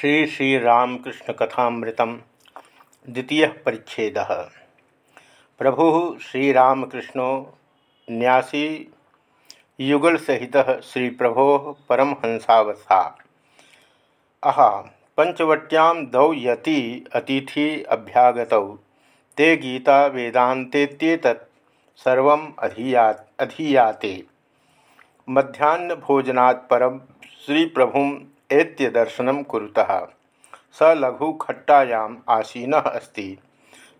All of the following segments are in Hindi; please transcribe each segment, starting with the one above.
श्री श्रीरामकृष्ण कथामृत द्वितीय परिच्छेद। प्रभु श्रीरामकृष्ण न्यासी युगल सहित श्री प्रभो परमहंसावसा अह पंचवट्यां दौ यति अतिथि अभ्यागत। ते गीता वेदांतेत्येतत् सर्वम् अधीया, अधीयाते। मध्यान्हभोजनात् परं श्री प्रभुम एत्य दर्शन कुरुतः। स लघुखट्टायाम् आसीन अस्त।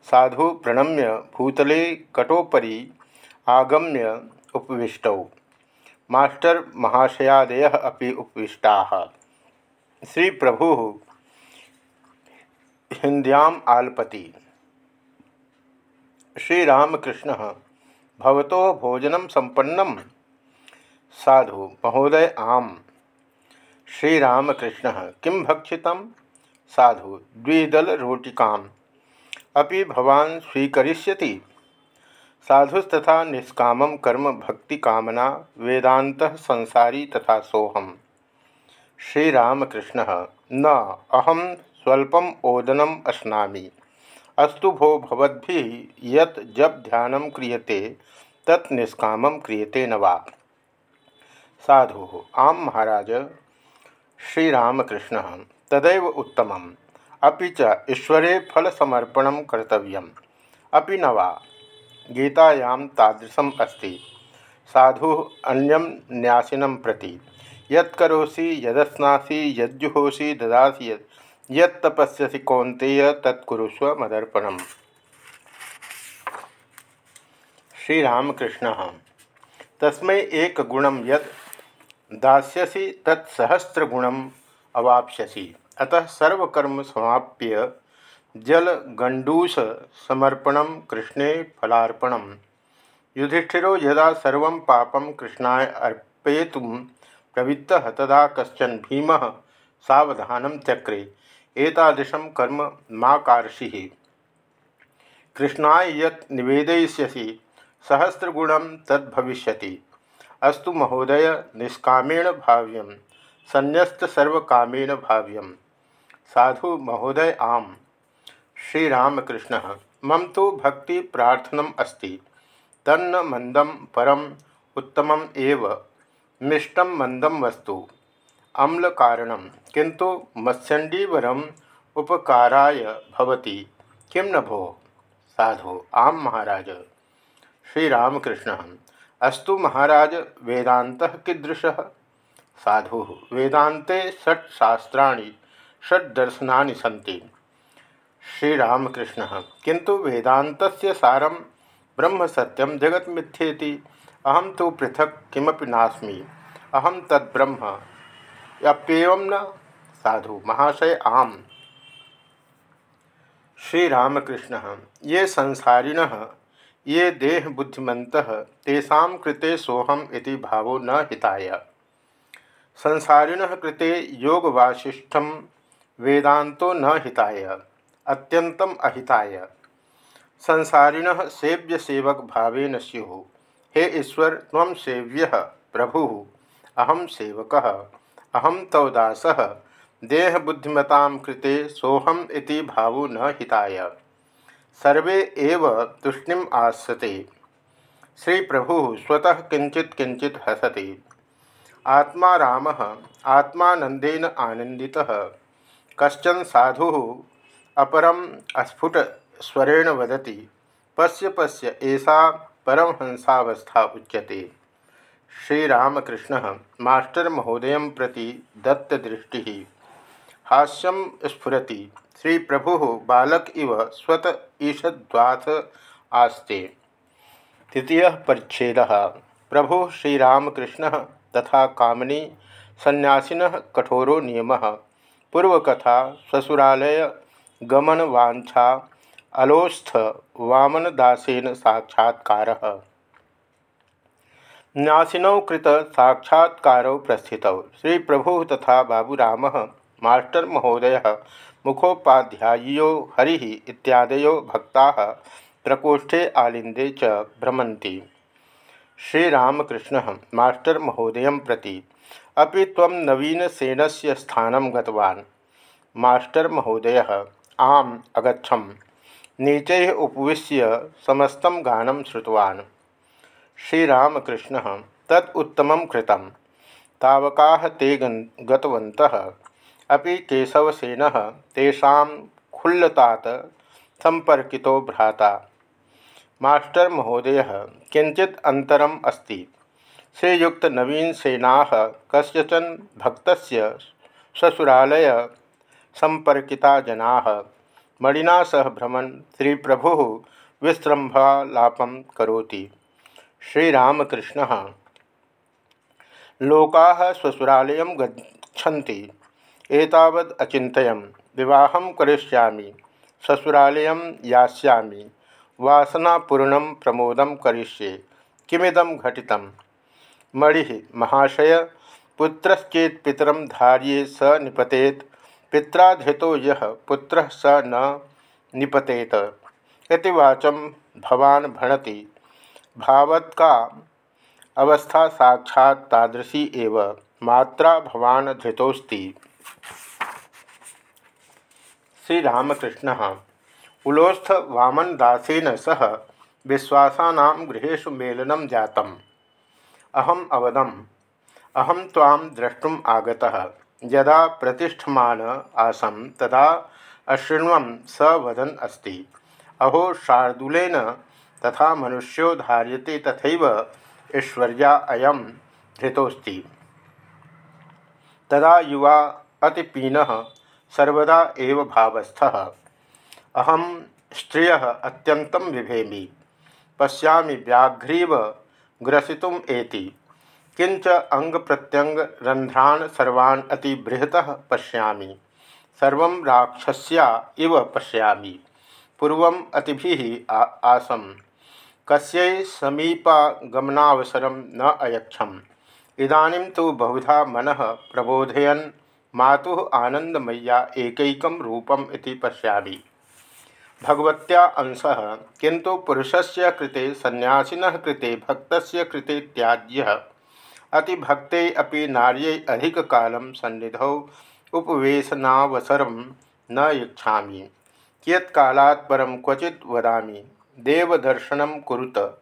साधु प्रणम्य भूतले कटोपरी आगम्य उपविष्टौ। मास्टर महाशयादयः अपि उपविष्टाः। श्री प्रभु हिंद्याम आलपति। श्रीरामकृष्ण, भवतो भोजनं संपन्नम साधु, महोदय, आम। श्रीरामकृष्ण किं भक्षित साधु द्विदलरोटिका अभी भवान स्वीकरिष्यति। साधुस्तथा निष्काम कर्म भक्ति कामना वेदांत संसारी तथा सोहम श्रीरामकृष्ण, न अहम स्वल्पम ओदनम अश्नामी। अस्तु भो भवद्भि यत् जब ध्यान क्रियते, तत् निष्काम क्रियते न वा। साधु, आम महाराज। श्रीरामकृष्ण तदैव उत्तम अभी ईश्वरे फलसमर्पण कर्तव्य अभी न गीतायां तादृशम् अस्ति। साधु अन्यम न्यासिनं प्रति। यत्करोसि, यदस्नासि, यज्जुहोसि, ददासि यत्तपस्यसि कौन्तेय तत्कुरुस्व मदर्पणम्। श्रीरामकृष्ण। तस्मै एक गुणम यत् दास्यसि तत्सहस्रगुणम अवाप्स्यसि। अतः सर्वकर्म समाप्य जल गंडूस समर्पण कृष्णे फलार्पण युधिष्ठिरो यदा सर्व पापम कृष्णाय अर्पयित प्रवृत्त तदा कशन भीम सवधान चक्रे एतादृशं कर्म मा कार्षि। कृष्णाय यत् सहस्रगुणं तद्भविष्यति। अस्तु महोदय निष्कामेण भाव्यम संन्यस्त सर्वकामेण भाव्यम। साधु महोदय आम। श्रीरामकृष्ण, मम तो भक्ति प्रार्थनम अस्ति। तन्न मंदम परम उत्तमम एव। मिष्टम मंदम वस्तु। अम्ल कारणम किंतु मत्स्यंडीवरम उपकाराय भवति। किम न भो साधु, आम महाराज। श्रीरामकृष्ण। अस्तु महाराज वेदांत कीदृश? साधु वेदांते षट शास्त्राणि, षट दर्शना सी श्रीरामकृष्ण किंतु वेदांत सारम ब्रह्म सत्यम जगत मिथ्येति अहम तो पृथक किमपि नास्मि। अहम तद्ब्रह्म अप्यव न। साधु, महाशय, आम। श्रीरामकृष्ण, ये संसारिण ये देह बुद्धिमत तेषा कृते सोहम इति भावो न हिताय। संसारिण कृते योग वासिष्ठम वेदांतो न हिताय अत्यंतम अहिताय। संसारिण सेव्य सेवक भावेन स्यु। हे ईश्वर तम सेव्य प्रभु अहम सेवक अहम तव दास, देहबुद्धिमता कृते सोहम इति भावो न हिताय। सर्वे एव आसते श्री प्रभु स्वतः किंचित किंचित हसति। आत्मा राम आत्मानंदेन आनंदित कशन साधु अपरम अस्फुट स्वरेण वदति। पश्य पश्य ऐसा परमहंसावस्था उच्यते। श्रीरामकृष्ण, मास्टर महोदय प्रति दत्तदृष्टि। हास्यम स्फुरति। श्री प्रभु बालक इव स्वत ईषद्वाथ आस्ते। तृतीय परिच्छेद। प्रभु श्रीरामकृष्ण तथा कामनी सन्यासीन कठोरो नियम। पूर्वकथा, ससुरालय गमन वाछा अलोस्थ वामनदासेन साक्षात्कार। न्यासिनौ कृत साक्षात्कार प्रस्थित। श्री प्रभु तथा बाबूराम, मास्टर महोदय मुखोपाध्यायियो हरि इत्यादयो भक्ता प्रकोष्ठे आलिंदे च श्रीरामकृष्ण, मास्टर महोदय प्रति अभी तम नवीनसेन स्थान गतवान्। मास्टर महोदय, आम अगछम नीचे उपविश्य समस्त गान श्रुतवान्। श्रीरामकृष्ण तत्तम कृतम। तावका ते गतवन्तः। अपि केशवसेन तेषा संपर्कितो भ्राता। मास्टर महोदय किंचित अंतरम अस्ति। श्रीयुक्त नवीन सेना कस्यचन भक्त ससुरालय संपर्किता जना, मणिना सह भ्रमण श्री प्रभु विश्रम्भालापम करोति। श्रीरामकृष्ण, लोका स्वसुरालय गच्छन्ति। एतावद् अचिन्तयं विवाहं करिष्यामि। ससुरालयं यास्यामि। वासनापूर्ण प्रमोद करिष्ये। किमिदं घटितं मणि महाशय, पुत्रश्चेत पितर धार्ये स निपतेत। पित्राधृतो यह पुत्र स न निपतेत। इति भवान भणति। भावत्का अवस्था साक्षात् तादृशी एव। मात्रा भवान धृतोस्ति श्रीरामकृष्ण। उलोस्थ वामन दासेन सह विश्वासा गृहेशु मेलन जातम। अहम अवदम अहम ताम द्रष्टुम आगता। यदा प्रतिष्ठमान आसम तदा अशृण्व स वदन अस्ति। अहो, शार्दूलेन तथा मनुष्यो धार्यते तथा ऐश्वर्या अयम धृतोस्ति तदा युवा अतिपीन सर्वदा एव भावस्थ। अहम स्त्रिय अत्यंतं बिभेमि पशा व्याघ्रीव ग्रसितुम एति। किंच अंग प्रत्यंग रंध्रान सर्वान् अति बृहतः पश्यामि। सर्व राक्षस्या इव पश्यामि। पूर्वम् अतिभिः आसम। कस्यै न अयक्षम इदानीं तो बहुधा मनः प्रबोधयन् मातुः आनंदमय्या एकैकं रूपम् इति पश्यामि। भगवत्या अंश किंतु पुरुषस्य कृते सन्यासिनः कृते, भक्तस्य कृते त्याज्य। अतिभक्ते अपि नार्यै अधिककालं सन्निधौ उपवेशनावसरं न इच्छामि कियत्कालात् परं क्वचित् वदामि, देवदर्शनं कुरुत,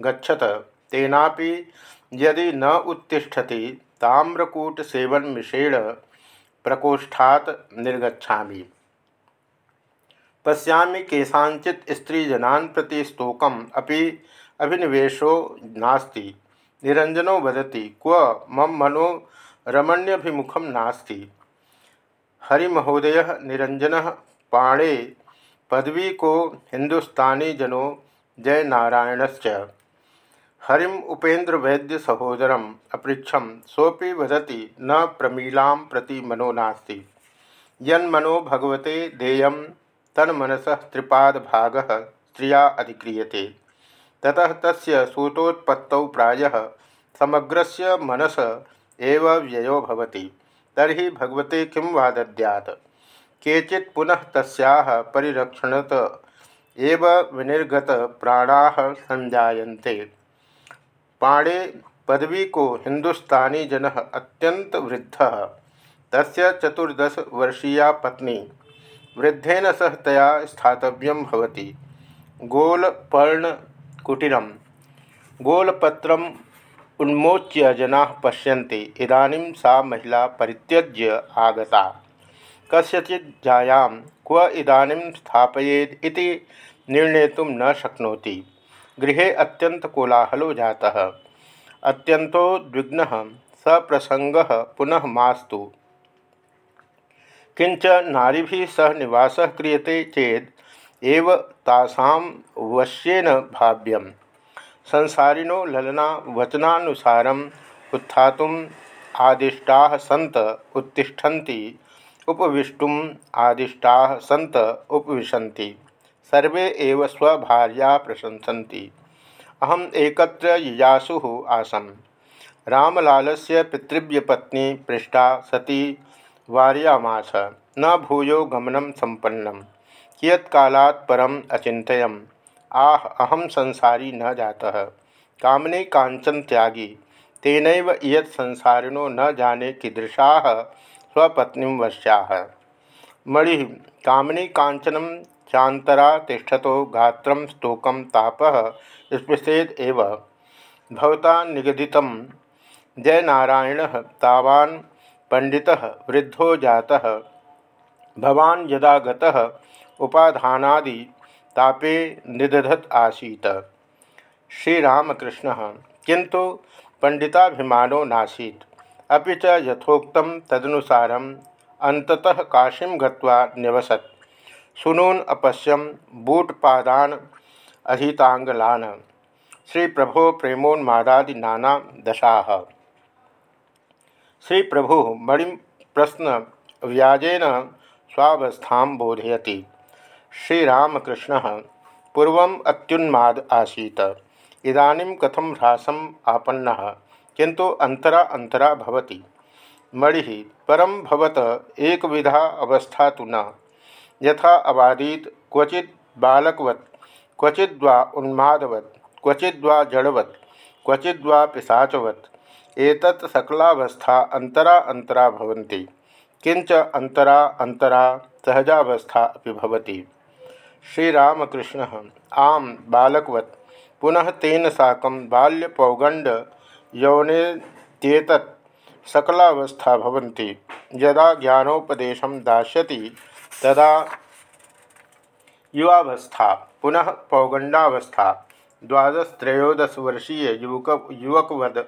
गच्छत, तेनापि यदि न उत्तिष्ठति ताम्रकूटसेवनमिषेण प्रकोष्ठात् निर्गछा पशा केशाचित स्त्रीजनान् प्रति स्तोकम अभी अभिनिवेशो नास्ति। निरंजनो वदति, क्व मम मनो रमण्यभिमुखम नास्ति। हरिमहोदय निरंजन पाणे पदवी को हिंदुस्तानी जनो जय नारायणश्च हरिम उपेन्द्र वैद्य सहोदरम अपृछम सोपि वदति न प्रमीला प्रति मनो नास्ति। यन्मनो भगवते देयम तन्मनस त्रिपाद भाग स्त्रिया अधिक्रियते। ततः तस्य सूतोत्पत्तौ प्रायः समग्रस्य मनस एव व्ययो भवति। तर्हि भगवते किं वा दद्यात् केचित् पुनः तस्याः परिरक्षणत एव विनिर्गत प्राणाः संजायन्ते पाणे पदवी को हिंदुस्तानी जन अत्यंत वृद्ध। तस्य चतुर्दश वर्षीया पत्नी। वृद्धेन सह तया स्थातव्यं भवति। गोलपर्णकुटीरं गोलपत्रम् उन्मोच्य जना इदानीं सा महिला परित्यज्य आगता। कस्यचित् जायां, क्व इदानीं इति निर्णेतुं न शक्नोति। गृहे अत्यन्तकोलाहलो जातः। अत्यन्तोद्विग्नः सप्रसङ्गः पुनः मास्तु। किंच नारी सह निवास क्रियते चेद एव तासां वश्येन भाव्यम संसारिणो ललना वचनानुसारम उत्थातुम आदिष्टा सत उत्तिष्ठन्ति, उपविष्टुम आदिष्टा सत उपविशन्ति। सर्वे एव स्वभार्या प्रशंसन्ति। अहम एकत्र ययासु आसम। रामलालस्य पितृव्यपत्नी पृष्ठा सती वार्यामास। न भूयो गमनम संपन्नम कियत्कालात् परम अचिंतयम आह अहम संसारी न जाता। कामने कांचन त्यागी। तेन इयत संसारिणो न जाने कीदृशा स्वपत्नी वश्या। मणि, कामनी कांचनम चातरा तिष्ठतो गात्र स्तोक ताप स्पृशेद एव। भवता निगदित जयनारायण तावान पंडित वृद्धो जाता। भवान यदा तापे निदधत आसीत। श्रीरामकृष्ण किंतु पंडिताभिमानो नासीत। अभी च यथोक्त तदनुसार अंततः काशीं न्यवसत् सुनून अपश्यम बूटपादान अहितांगलान श्री प्रभो प्रेमोन्मादादि नाना दशा। श्री प्रभु मणि प्रश्न व्याजेन स्वावस्था बोधयति। श्रीरामकृष्ण पूर्व अत्युन्माद आसीत। इदानीं कथम ह्रासम आपन्न किंतु अंतरा अंतरा भवति। मणि परम भवत एक विधा अवस्था तो न। यथा अवादीत क्वचित बालकवत् क्वचिद्वा उन्मादवत् क्वचिद्वा जड़वत् क्वचिद्वा पिशाचवत्। एतत् सकलावस्था अंतरा अंतरा भवन्ति किंच अंतरा अंतरा सहजावस्था भवति। श्रीरामकृष्ण, आम, बालकवत्। पुनः तेन साकं बाल्यपौगंड यौनेत्येतत् सकलावस्था भवन्ति। यदा ज्ञानोपदेशं दास्यति तदा युवावस्था, पुनः पौगंडावस्था द्वादश त्रयोदश वर्षीय युवक युवकवद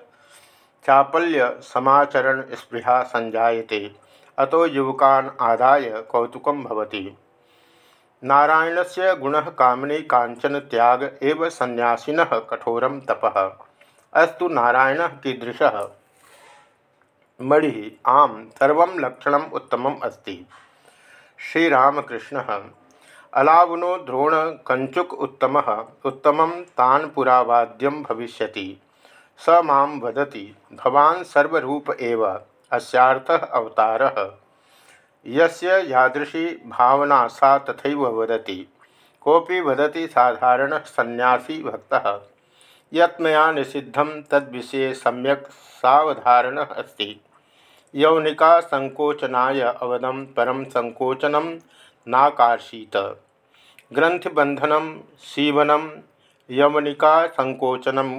चापल्य समाचरण स्पृहा संजायते। अतो युवकान आदाय कौतुकं भवति। नारायण से गुण कामने कांचन त्याग एव सन्यासीन कठोर तप। अस्तु नारायण कीदृश? मणि, आम, सर्व लक्षण उत्तम अस्त। श्रीरामकृष्ण। अलावनो द्रोण कंचुक उत्तम उत्तम तानपुरावाद्यम भविष्य स माँ वदति, भवान् सर्वरूप एव, अस्यार्थः अवतारः। यस्य यादृशी भावना सा तथैव वदति। कोऽपि वदति साधारण सन्यासी भक्तः। यत् मया निषिद्धं तद्विषये सम्यक् सावधारणः अस्ति। यौनिका संकोचनाय अवदम परम संकोचनम नाकार्षीत। ग्रंथिबंधनम सीवनम यवनिका संकोचनम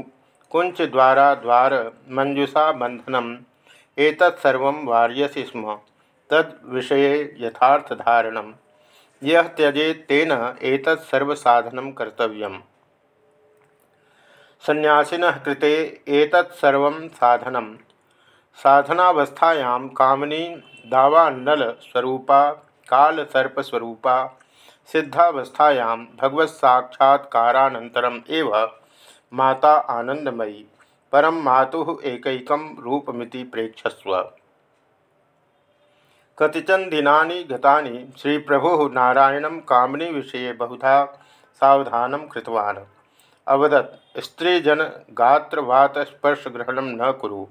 कुंच द्वारा द्वार मंजुषा बंधनम एतत्सर्व वार्यसी स्म तद विषये यथार्थधारण। यह त्यजेत तेन एतत् सर्वसाधनं कर्तव्यम्। सन्यासिनः कृते एतत् सर्वं साधनं साधनावस्थायां कामनी दावान्नल स्वरूपा कालसर्पस्वरूपा, सिद्धावस्थायां भगवत्साक्षात्कारानन्तरम् एव माता आनंदमयी परम मातुः एकैकं रूपमिति प्रेक्षस्व। कतिचन दिनानि गतानि श्री प्रभु नारायण कामनी विषय बहुधा सावधान कृतवान्। अवदत् स्त्रीजन गात्रवात न कुरु।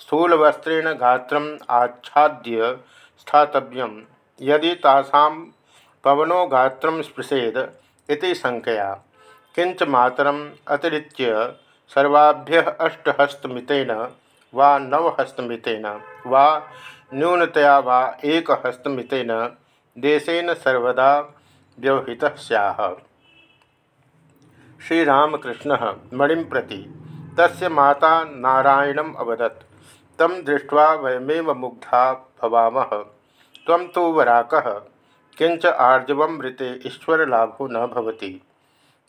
स्थूलवस्त्रेण गात्र आच्छाद्य स्थातव्यम। यदि तासां पवनो गात्र स्पृशेद इति शंकया किंच मातरम अतिरिच्य सर्वाभ्य अष्टहस्तमितेन वा नवहस्तमितेन वा न्यूनतया वा एक हस्तमितेन देशेन सर्वदा व्यवहित सैह श्रीरामकृष्ण मणि प्रति तस्य माता नारायणम अवदत्। तम दृष्ट्वा वयमेव मुग्धा भवाम। त्वं तो वराकः किंच आर्जव मृते ईश्वरलाभो न भवति।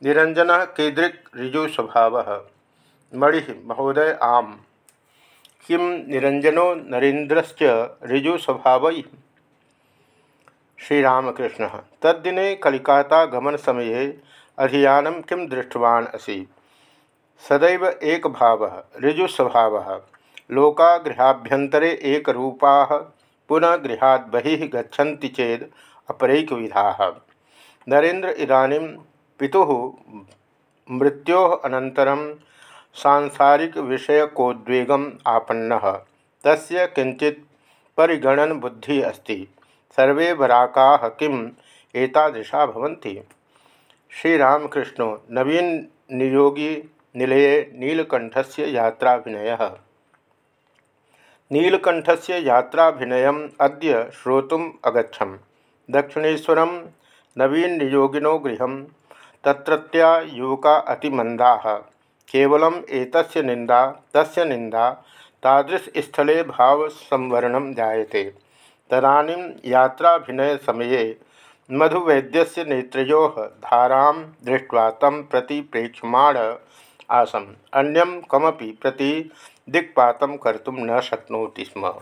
निरंजन कीदृक् ऋजुस्वभावः। मणि, महोदय, आम। किम निरंजनो नरेन्द्रश्च ऋजुस्वभाव? श्रीरामकृष्ण, तद्दिने कलिकाता गमन समये अधियानं किं दृष्टवान् असि? सदैव एक भाव ऋजुस्वभाव। लोका गृहाभ्यंतरे एक पुनः गृहात् बहिः गच्छन्ति चेद अपरैकविधाः। नरेन्द्र इदानीं पितुः मृत्योः अनन्तरं सांसारिक विषयकोद्वेगम आपन्न। तस्य किंचित परिगणन बुद्धि अस्ति। सर्वे वराका किम एतादृशा भवन्ति। श्रीरामकृष्णो नवीन नियोगी निलये नीलकंठस्य यात्राभिनय। नीलकंठस्य यात्राभिनयम् अद्य श्रोतुम् अगच्छम्। दक्षिणेशर नवीन नियोगिनो गृह तत्रत्या युवका अतिमंदा केवलम एतस्य निंदा तस्य तादृशस्थले भावसंवरण जायते। तदानीं यात्राभिनय समये मधुवैद्यस्य नेत्रो धारा दृष्ट्वा तम प्रति प्रेक्षमाण आसम। अन्यम कमपि प्रति दिक्पात कर्तुम न शक्नोति स्म।